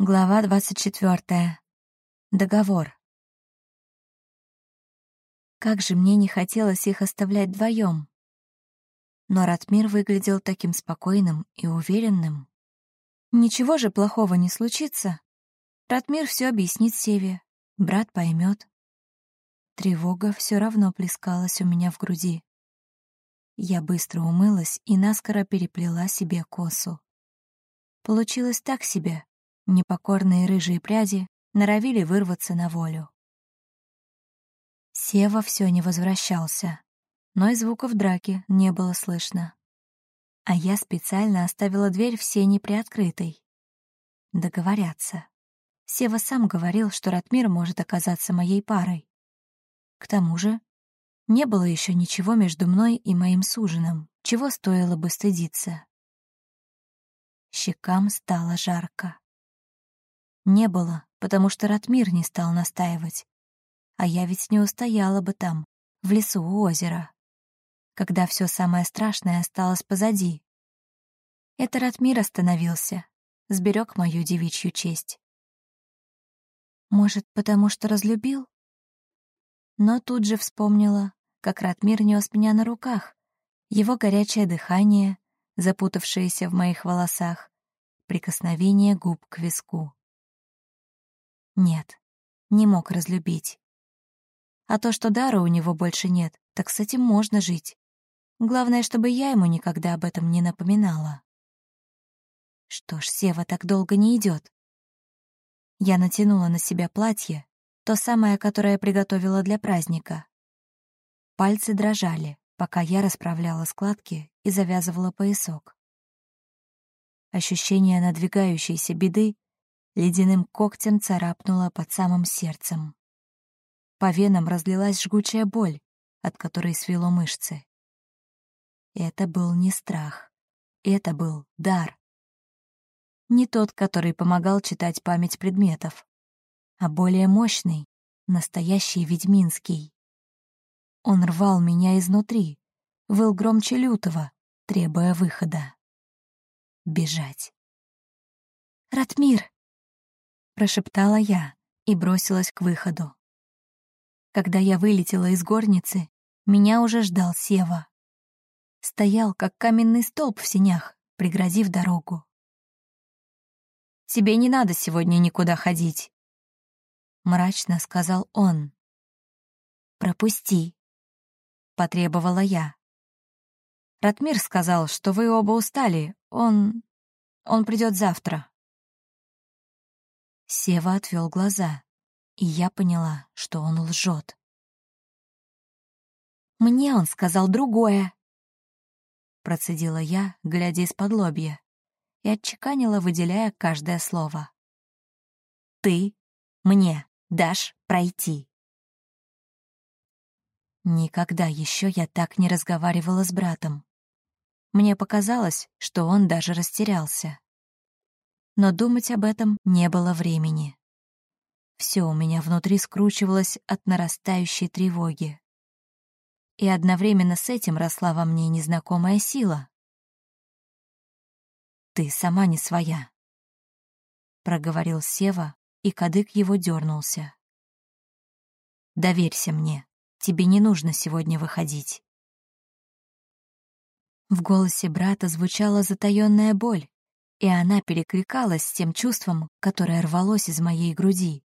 Глава двадцать четвертая. Договор. Как же мне не хотелось их оставлять вдвоем. Но Ратмир выглядел таким спокойным и уверенным. Ничего же плохого не случится. Ратмир все объяснит Севе, брат поймет. Тревога все равно плескалась у меня в груди. Я быстро умылась и наскоро переплела себе косу. Получилось так себе — Непокорные рыжие пряди норовили вырваться на волю. Сева все не возвращался, но и звуков драки не было слышно. А я специально оставила дверь в сене приоткрытой. Договорятся. Сева сам говорил, что Ратмир может оказаться моей парой. К тому же, не было еще ничего между мной и моим суженым, чего стоило бы стыдиться. Щекам стало жарко. Не было, потому что Ратмир не стал настаивать. А я ведь не устояла бы там, в лесу у озера, когда все самое страшное осталось позади. Это Ратмир остановился, сберег мою девичью честь. Может, потому что разлюбил? Но тут же вспомнила, как Ратмир нес меня на руках, его горячее дыхание, запутавшееся в моих волосах, прикосновение губ к виску. Нет, не мог разлюбить. А то, что дара у него больше нет, так с этим можно жить. Главное, чтобы я ему никогда об этом не напоминала. Что ж, Сева так долго не идет. Я натянула на себя платье, то самое, которое приготовила для праздника. Пальцы дрожали, пока я расправляла складки и завязывала поясок. Ощущение надвигающейся беды ледяным когтем царапнула под самым сердцем. По венам разлилась жгучая боль, от которой свело мышцы. Это был не страх, это был дар. Не тот, который помогал читать память предметов, а более мощный, настоящий ведьминский. Он рвал меня изнутри, выл громче лютого, требуя выхода. Бежать. «Ратмир!» Прошептала я и бросилась к выходу. Когда я вылетела из горницы, меня уже ждал Сева. Стоял, как каменный столб в синях, пригрозив дорогу. «Тебе не надо сегодня никуда ходить», — мрачно сказал он. «Пропусти», — потребовала я. Ратмир сказал, что вы оба устали. Он... он придет завтра. Сева отвел глаза, и я поняла, что он лжет. «Мне он сказал другое», — процедила я, глядя из-под лобья, и отчеканила, выделяя каждое слово. «Ты мне дашь пройти». Никогда еще я так не разговаривала с братом. Мне показалось, что он даже растерялся но думать об этом не было времени. Все у меня внутри скручивалось от нарастающей тревоги. И одновременно с этим росла во мне незнакомая сила. «Ты сама не своя», — проговорил Сева, и кадык его дернулся. «Доверься мне, тебе не нужно сегодня выходить». В голосе брата звучала затаённая боль, и она перекликалась с тем чувством, которое рвалось из моей груди.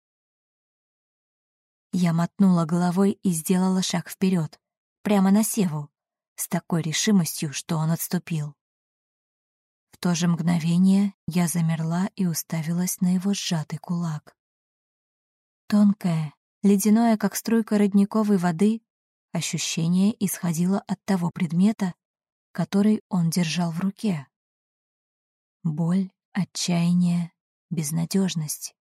Я мотнула головой и сделала шаг вперед, прямо на Севу, с такой решимостью, что он отступил. В то же мгновение я замерла и уставилась на его сжатый кулак. Тонкое, ледяное, как струйка родниковой воды, ощущение исходило от того предмета, который он держал в руке. Боль, отчаяние, безнадежность.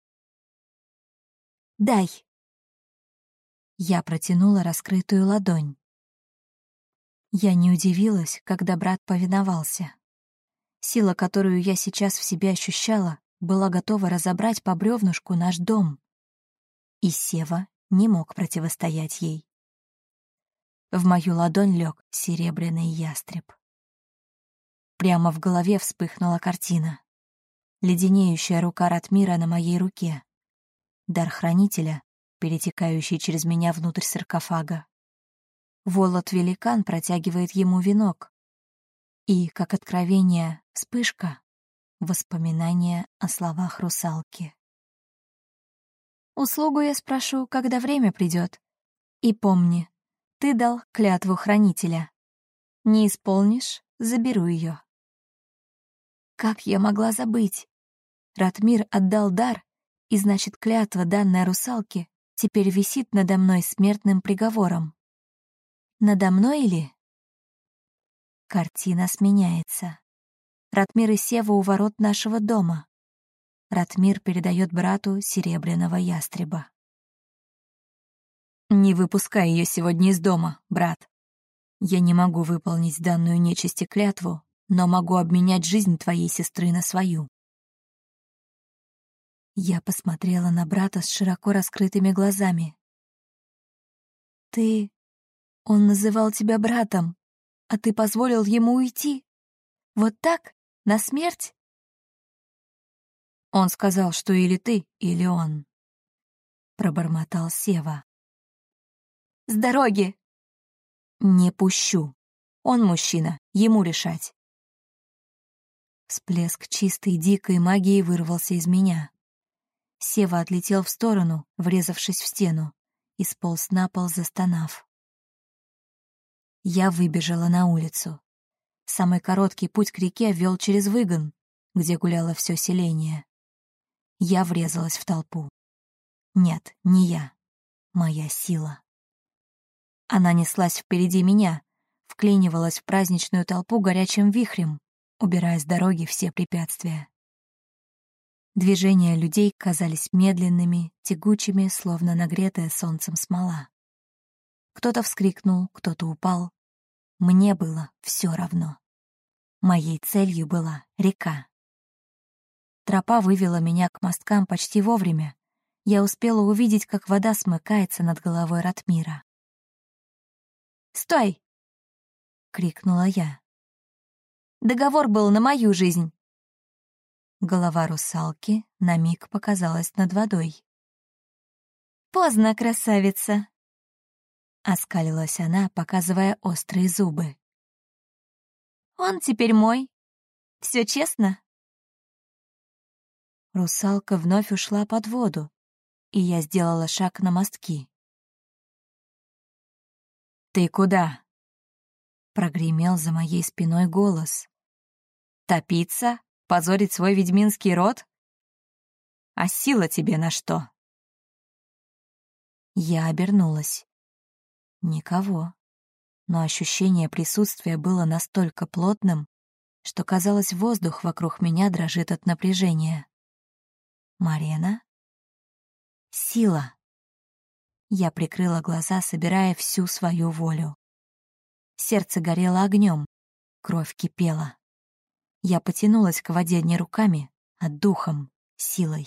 «Дай!» Я протянула раскрытую ладонь. Я не удивилась, когда брат повиновался. Сила, которую я сейчас в себе ощущала, была готова разобрать по бревнушку наш дом. И Сева не мог противостоять ей. В мою ладонь лег серебряный ястреб. Прямо в голове вспыхнула картина. леденеющая рука Ратмира на моей руке, дар хранителя, перетекающий через меня внутрь саркофага. Волод-великан протягивает ему венок. И, как откровение, вспышка, воспоминание о словах русалки. Услугу я спрошу, когда время придет. И помни, ты дал клятву хранителя. Не исполнишь — заберу ее. Как я могла забыть? Ратмир отдал дар, и значит, клятва, данная русалке, теперь висит надо мной смертным приговором. Надо мной или? Картина сменяется. Ратмир и Сева у ворот нашего дома. Ратмир передает брату серебряного ястреба. «Не выпускай ее сегодня из дома, брат. Я не могу выполнить данную нечисти клятву, но могу обменять жизнь твоей сестры на свою». Я посмотрела на брата с широко раскрытыми глазами. «Ты... Он называл тебя братом, а ты позволил ему уйти? Вот так? На смерть?» Он сказал, что или ты, или он. Пробормотал Сева. «С дороги!» «Не пущу. Он мужчина, ему решать». Всплеск чистой дикой магии вырвался из меня. Сева отлетел в сторону, врезавшись в стену, и сполз на пол, застонав. Я выбежала на улицу. Самый короткий путь к реке вел через выгон, где гуляло все селение. Я врезалась в толпу. Нет, не я. Моя сила. Она неслась впереди меня, вклинивалась в праздничную толпу горячим вихрем, убирая с дороги все препятствия. Движения людей казались медленными, тягучими, словно нагретая солнцем смола. Кто-то вскрикнул, кто-то упал. Мне было все равно. Моей целью была река. Тропа вывела меня к мосткам почти вовремя. Я успела увидеть, как вода смыкается над головой Ратмира. «Стой!» — крикнула я. «Договор был на мою жизнь!» Голова русалки на миг показалась над водой. «Поздно, красавица!» Оскалилась она, показывая острые зубы. «Он теперь мой. Все честно?» Русалка вновь ушла под воду, и я сделала шаг на мостки. «Ты куда?» — прогремел за моей спиной голос. «Топиться? Позорить свой ведьминский род? А сила тебе на что?» Я обернулась. Никого. Но ощущение присутствия было настолько плотным, что, казалось, воздух вокруг меня дрожит от напряжения. Марена? Сила. Я прикрыла глаза, собирая всю свою волю. Сердце горело огнем, кровь кипела. Я потянулась к воде не руками, а духом, силой.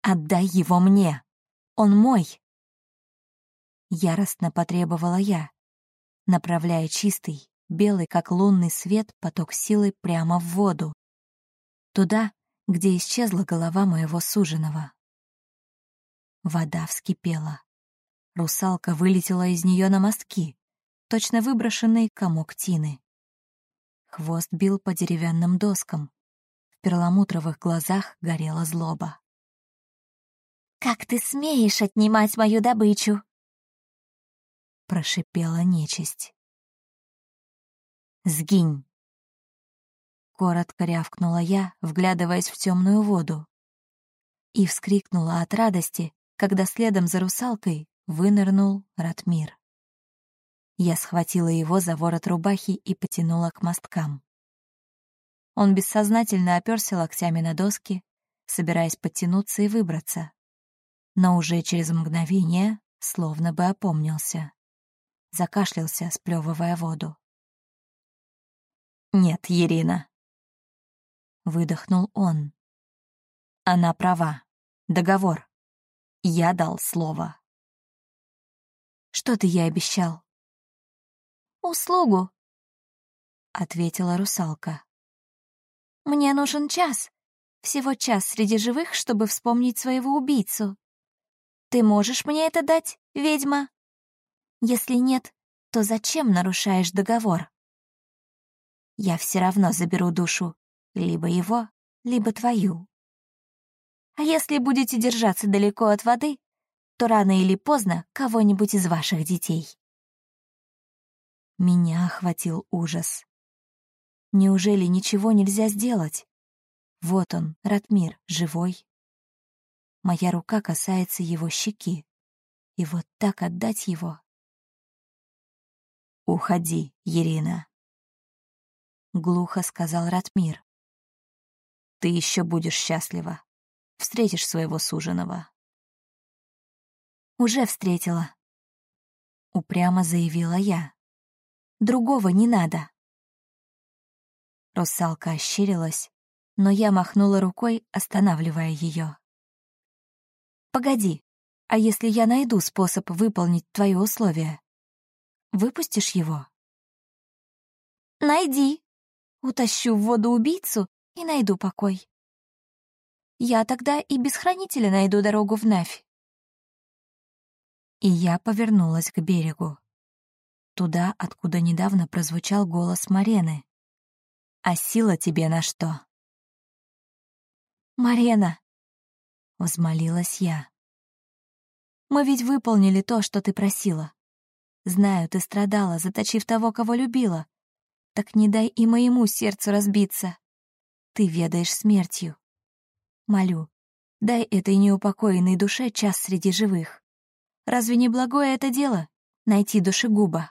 «Отдай его мне! Он мой!» Яростно потребовала я, направляя чистый, белый, как лунный свет, поток силы прямо в воду. Туда, где исчезла голова моего суженого. Вода вскипела. Русалка вылетела из нее на мостки, точно выброшенный комок тины. Хвост бил по деревянным доскам. В перламутровых глазах горела злоба. «Как ты смеешь отнимать мою добычу?» Прошипела нечисть. «Сгинь!» Коротко рявкнула я, вглядываясь в темную воду. И вскрикнула от радости, когда следом за русалкой вынырнул Ратмир. Я схватила его за ворот рубахи и потянула к мосткам. Он бессознательно оперся локтями на доски, собираясь подтянуться и выбраться. Но уже через мгновение словно бы опомнился. Закашлялся, сплевывая воду. «Нет, Ирина, выдохнул он. Она права. Договор. Я дал слово. Что ты ей обещал? Услугу, ответила русалка. Мне нужен час. Всего час среди живых, чтобы вспомнить своего убийцу. Ты можешь мне это дать, ведьма? Если нет, то зачем нарушаешь договор? Я все равно заберу душу, либо его, либо твою. А если будете держаться далеко от воды, то рано или поздно кого-нибудь из ваших детей. Меня охватил ужас. Неужели ничего нельзя сделать? Вот он, Ратмир, живой. Моя рука касается его щеки. И вот так отдать его. «Уходи, Ирина», — глухо сказал Ратмир. «Ты еще будешь счастлива. Встретишь своего суженого». «Уже встретила», — упрямо заявила я. «Другого не надо». Русалка ощерилась, но я махнула рукой, останавливая ее. «Погоди, а если я найду способ выполнить твои условия? Выпустишь его?» «Найди. Утащу в воду убийцу и найду покой. Я тогда и без хранителя найду дорогу в Навь». И я повернулась к берегу. Туда, откуда недавно прозвучал голос Марены. «А сила тебе на что?» «Марена!» — взмолилась я. «Мы ведь выполнили то, что ты просила. Знаю, ты страдала, заточив того, кого любила. Так не дай и моему сердцу разбиться. Ты ведаешь смертью. Молю, дай этой неупокоенной душе час среди живых. Разве не благое это дело — найти душегуба?»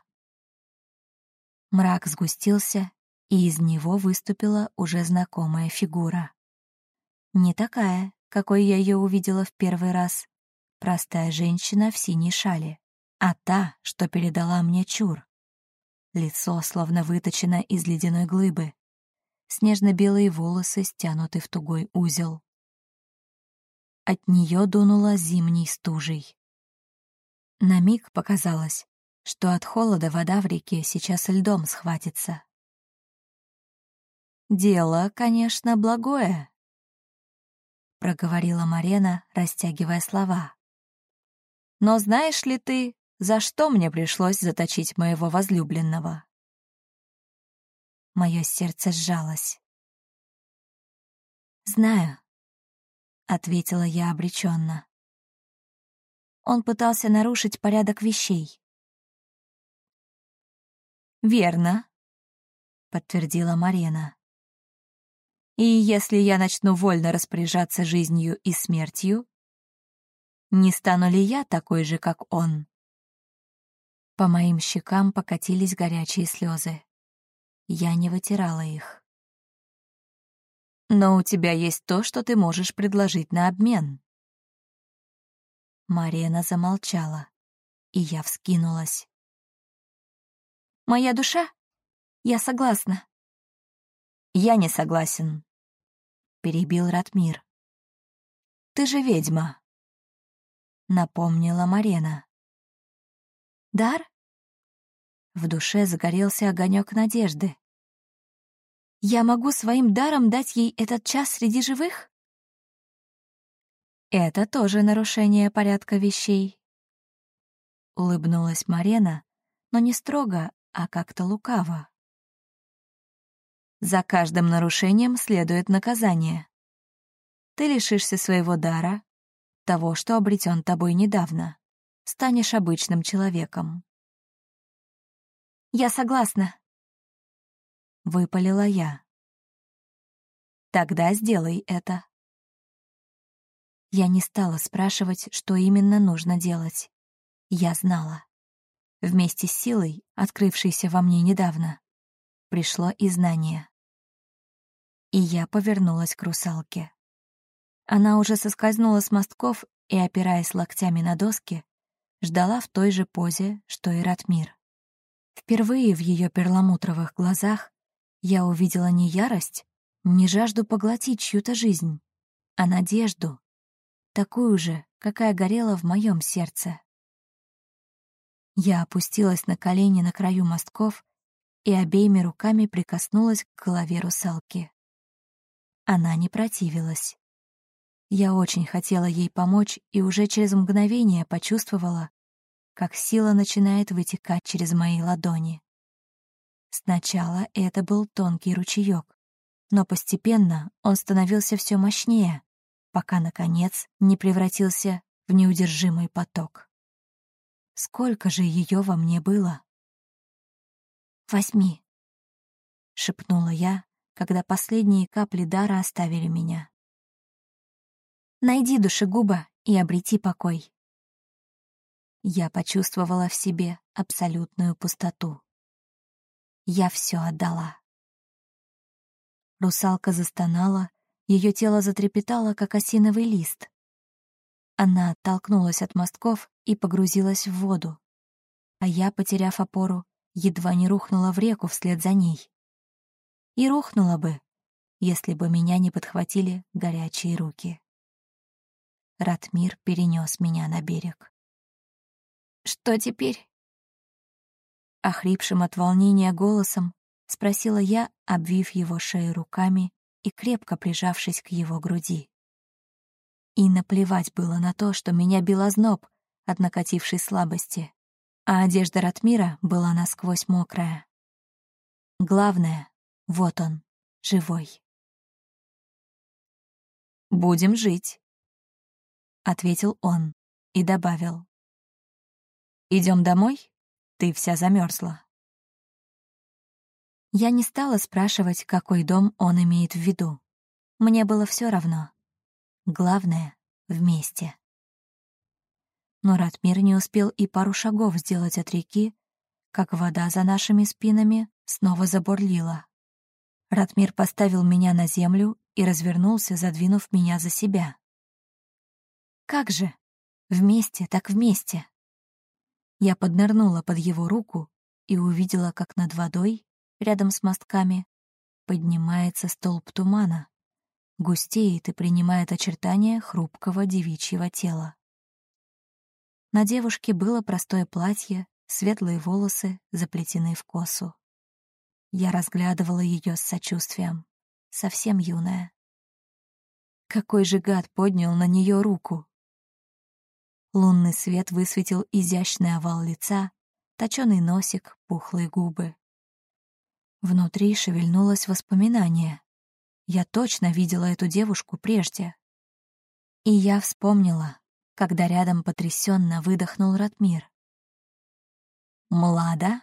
Мрак сгустился, и из него выступила уже знакомая фигура. Не такая, какой я ее увидела в первый раз. Простая женщина в синей шале, а та, что передала мне чур. Лицо словно выточено из ледяной глыбы. Снежно-белые волосы стянуты в тугой узел. От нее дунуло зимней стужей. На миг показалось, что от холода вода в реке сейчас льдом схватится. Дело, конечно, благое, — проговорила Марена, растягивая слова. «Но знаешь ли ты, за что мне пришлось заточить моего возлюбленного?» Мое сердце сжалось. «Знаю», — ответила я обреченно. Он пытался нарушить порядок вещей. «Верно», — подтвердила Марена. И если я начну вольно распоряжаться жизнью и смертью, не стану ли я такой же, как он? По моим щекам покатились горячие слезы. Я не вытирала их. Но у тебя есть то, что ты можешь предложить на обмен. Марена замолчала, и я вскинулась. «Моя душа? Я согласна». «Я не согласен», — перебил Ратмир. «Ты же ведьма», — напомнила Марена. «Дар?» В душе загорелся огонек надежды. «Я могу своим даром дать ей этот час среди живых?» «Это тоже нарушение порядка вещей», — улыбнулась Марена, но не строго, а как-то лукаво. За каждым нарушением следует наказание. Ты лишишься своего дара, того, что обретен тобой недавно. Станешь обычным человеком. «Я согласна», — выпалила я. «Тогда сделай это». Я не стала спрашивать, что именно нужно делать. Я знала. Вместе с силой, открывшейся во мне недавно, пришло и знание. И я повернулась к русалке. Она уже соскользнула с мостков и, опираясь локтями на доски, ждала в той же позе, что и Ратмир. Впервые в ее перламутровых глазах я увидела не ярость, не жажду поглотить чью-то жизнь, а надежду, такую же, какая горела в моем сердце. Я опустилась на колени на краю мостков и обеими руками прикоснулась к голове русалки. она не противилась. Я очень хотела ей помочь и уже через мгновение почувствовала, как сила начинает вытекать через мои ладони. Сначала это был тонкий ручеек, но постепенно он становился все мощнее, пока, наконец, не превратился в неудержимый поток. Сколько же ее во мне было? «Возьми», — шепнула я, когда последние капли дара оставили меня. «Найди душегуба и обрети покой». Я почувствовала в себе абсолютную пустоту. Я все отдала. Русалка застонала, ее тело затрепетало, как осиновый лист. Она оттолкнулась от мостков и погрузилась в воду. А я, потеряв опору, едва не рухнула в реку вслед за ней. И рухнула бы, если бы меня не подхватили горячие руки. Ратмир перенес меня на берег. «Что теперь?» Охрипшим от волнения голосом — спросила я, обвив его шею руками и крепко прижавшись к его груди. И наплевать было на то, что меня бил зноб от накатившей слабости, а одежда Ратмира была насквозь мокрая. Главное — вот он, живой. «Будем жить», — ответил он и добавил. «Идем домой? Ты вся замерзла. Я не стала спрашивать, какой дом он имеет в виду. Мне было все равно. Главное — вместе. Но Ратмир не успел и пару шагов сделать от реки, как вода за нашими спинами снова забурлила. Ратмир поставил меня на землю и развернулся, задвинув меня за себя. «Как же? Вместе, так вместе!» Я поднырнула под его руку и увидела, как над водой рядом с мостками, поднимается столб тумана, густеет и принимает очертания хрупкого девичьего тела. На девушке было простое платье, светлые волосы заплетены в косу. Я разглядывала ее с сочувствием, совсем юная. Какой же гад поднял на нее руку? Лунный свет высветил изящный овал лица, точёный носик, пухлые губы. Внутри шевельнулось воспоминание. Я точно видела эту девушку прежде. И я вспомнила, когда рядом потрясенно выдохнул Ратмир. «Млада?»